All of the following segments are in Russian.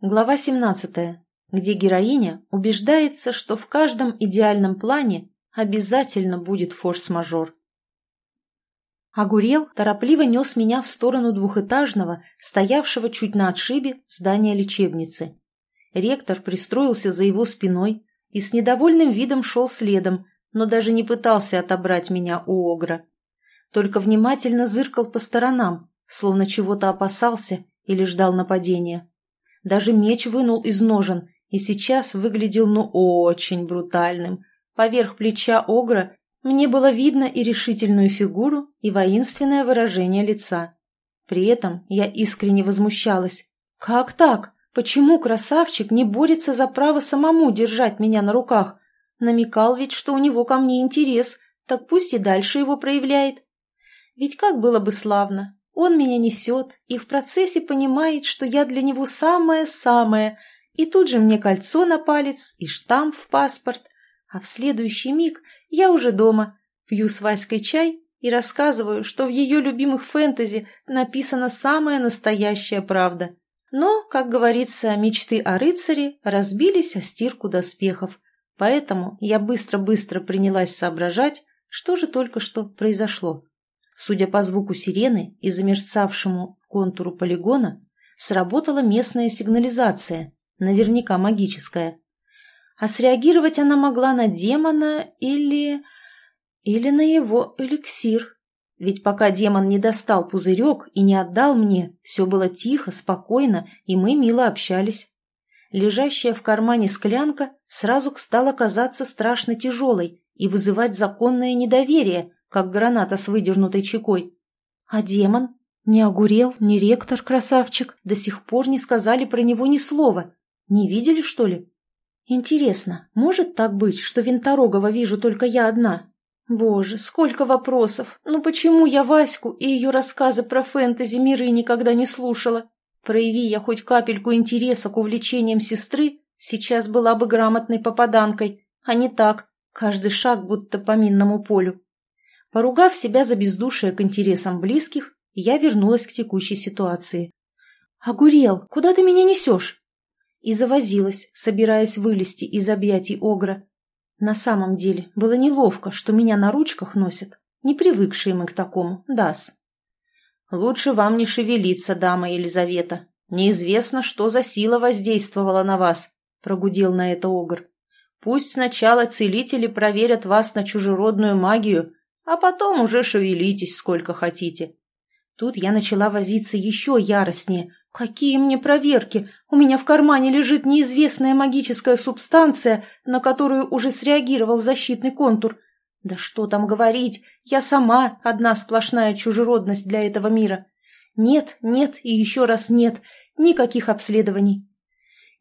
Глава 17, где героиня убеждается, что в каждом идеальном плане обязательно будет форс-мажор. Огурел торопливо нес меня в сторону двухэтажного, стоявшего чуть на отшибе, здания лечебницы. Ректор пристроился за его спиной и с недовольным видом шел следом, но даже не пытался отобрать меня у Огра. Только внимательно зыркал по сторонам, словно чего-то опасался или ждал нападения. Даже меч вынул из ножен и сейчас выглядел ну очень брутальным. Поверх плеча Огра мне было видно и решительную фигуру, и воинственное выражение лица. При этом я искренне возмущалась. «Как так? Почему красавчик не борется за право самому держать меня на руках? Намекал ведь, что у него ко мне интерес, так пусть и дальше его проявляет. Ведь как было бы славно, он меня несет и в процессе понимает, что я для него самое-самое, и тут же мне кольцо на палец и штамп в паспорт, а в следующий миг я уже дома, пью с Васькой чай и рассказываю, что в ее любимых фэнтези написана самая настоящая правда. Но, как говорится, мечты о рыцаре разбились о стирку доспехов, поэтому я быстро-быстро принялась соображать, что же только что произошло. Судя по звуку сирены и замерцавшему контуру полигона, сработала местная сигнализация, наверняка магическая. А среагировать она могла на демона или... или на его эликсир. Ведь пока демон не достал пузырек и не отдал мне, все было тихо, спокойно, и мы мило общались. Лежащая в кармане склянка сразу стала казаться страшно тяжелой и вызывать законное недоверие, как граната с выдернутой чекой. А демон? Не огурел, не ректор, красавчик, до сих пор не сказали про него ни слова. Не видели, что ли? Интересно, может так быть, что Винторогова вижу только я одна? Боже, сколько вопросов! Ну почему я Ваську и ее рассказы про фэнтези миры никогда не слушала? Прояви я хоть капельку интереса к увлечениям сестры, сейчас была бы грамотной попаданкой, а не так, каждый шаг будто по минному полю. Поругав себя за бездушие к интересам близких, я вернулась к текущей ситуации. «Огурел, куда ты меня несешь?» И завозилась, собираясь вылезти из объятий Огра. На самом деле было неловко, что меня на ручках носят, не привыкшие мы к такому, дас. «Лучше вам не шевелиться, дама Елизавета. Неизвестно, что за сила воздействовала на вас», — прогудел на это Огр. «Пусть сначала целители проверят вас на чужеродную магию, а потом уже шевелитесь сколько хотите. Тут я начала возиться еще яростнее. Какие мне проверки? У меня в кармане лежит неизвестная магическая субстанция, на которую уже среагировал защитный контур. Да что там говорить, я сама одна сплошная чужеродность для этого мира. Нет, нет и еще раз нет, никаких обследований.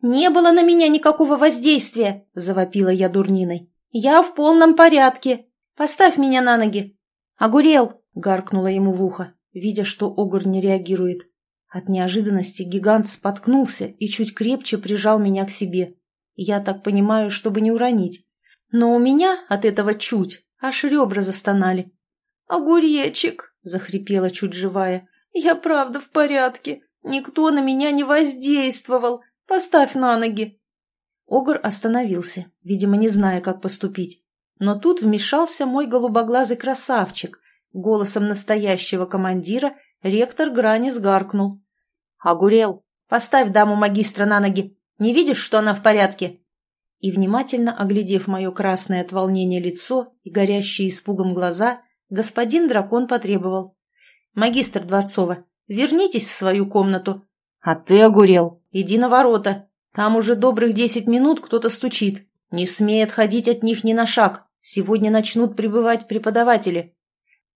«Не было на меня никакого воздействия!» – завопила я дурниной. «Я в полном порядке!» Поставь меня на ноги!» «Огурел!» — гаркнула ему в ухо, видя, что Огур не реагирует. От неожиданности гигант споткнулся и чуть крепче прижал меня к себе. Я так понимаю, чтобы не уронить. Но у меня от этого чуть аж ребра застонали. «Огуречек!» — захрипела чуть живая. «Я правда в порядке. Никто на меня не воздействовал. Поставь на ноги!» Огр остановился, видимо, не зная, как поступить. Но тут вмешался мой голубоглазый красавчик. Голосом настоящего командира ректор Гранис гаркнул. «Огурел, поставь даму магистра на ноги. Не видишь, что она в порядке?» И, внимательно оглядев мое красное от волнения лицо и горящие испугом глаза, господин дракон потребовал. «Магистр Дворцова, вернитесь в свою комнату». «А ты, Огурел, иди на ворота. Там уже добрых десять минут кто-то стучит. Не смей отходить от них ни на шаг. Сегодня начнут прибывать преподаватели.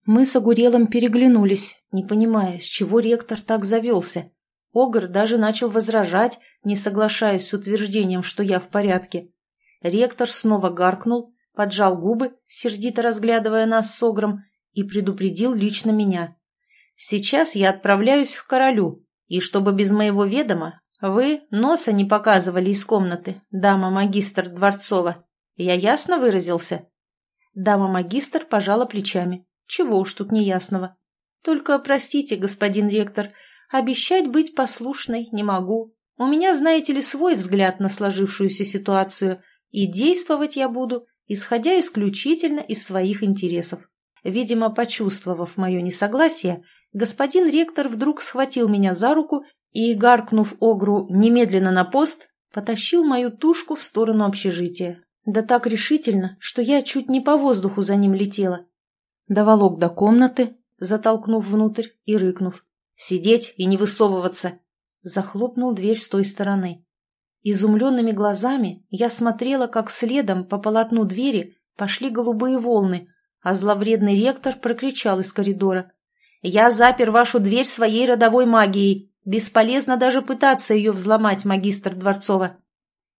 Мы с Огурелом переглянулись, не понимая, с чего ректор так завелся. Огр даже начал возражать, не соглашаясь с утверждением, что я в порядке. Ректор снова гаркнул, поджал губы, сердито разглядывая нас с Огром, и предупредил лично меня. «Сейчас я отправляюсь к королю, и чтобы без моего ведома вы носа не показывали из комнаты, дама-магистр Дворцова. Я ясно выразился?» Дама-магистр пожала плечами. Чего уж тут неясного. Только, простите, господин ректор, обещать быть послушной не могу. У меня, знаете ли, свой взгляд на сложившуюся ситуацию, и действовать я буду, исходя исключительно из своих интересов. Видимо, почувствовав мое несогласие, господин ректор вдруг схватил меня за руку и, гаркнув Огру немедленно на пост, потащил мою тушку в сторону общежития. Да так решительно, что я чуть не по воздуху за ним летела. Доволок до комнаты, затолкнув внутрь и рыкнув. «Сидеть и не высовываться!» Захлопнул дверь с той стороны. Изумленными глазами я смотрела, как следом по полотну двери пошли голубые волны, а зловредный ректор прокричал из коридора. «Я запер вашу дверь своей родовой магией. Бесполезно даже пытаться ее взломать, магистр Дворцова».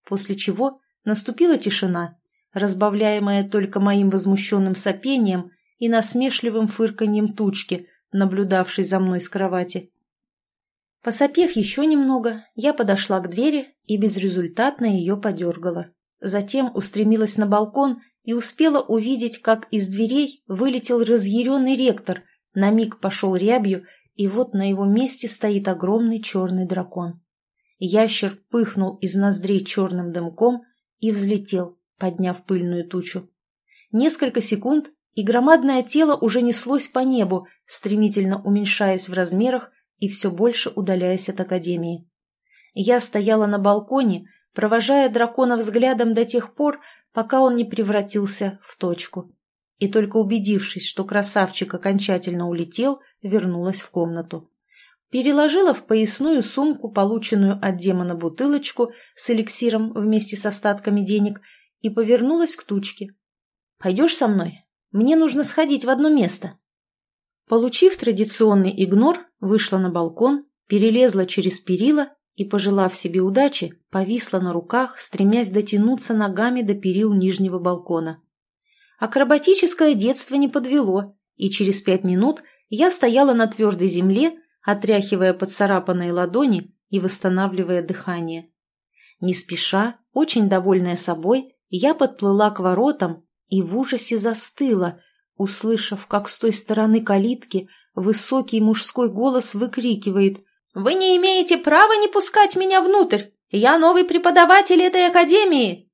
После чего наступила тишина, разбавляемая только моим возмущенным сопением и насмешливым фырканьем тучки, наблюдавшей за мной с кровати. Посопев еще немного, я подошла к двери и безрезультатно ее подергала. Затем устремилась на балкон и успела увидеть, как из дверей вылетел разъяренный ректор, на миг пошел рябью, и вот на его месте стоит огромный черный дракон. Ящер пыхнул из ноздрей черным дымком и взлетел, подняв пыльную тучу. Несколько секунд, и громадное тело уже неслось по небу, стремительно уменьшаясь в размерах и все больше удаляясь от Академии. Я стояла на балконе, провожая дракона взглядом до тех пор, пока он не превратился в точку. И только убедившись, что красавчик окончательно улетел, вернулась в комнату. Переложила в поясную сумку полученную от демона бутылочку с эликсиром вместе с остатками денег и повернулась к тучке. «Пойдешь со мной? Мне нужно сходить в одно место». Получив традиционный игнор, вышла на балкон, перелезла через перила и, пожелав себе удачи, повисла на руках, стремясь дотянуться ногами до перил нижнего балкона. Акробатическое детство не подвело, и через пять минут я стояла на твердой земле, отряхивая поцарапанные ладони и восстанавливая дыхание. Не спеша, очень довольная собой, я подплыла к воротам и в ужасе застыла, услышав, как с той стороны калитки высокий мужской голос выкрикивает «Вы не имеете права не пускать меня внутрь! Я новый преподаватель этой академии!»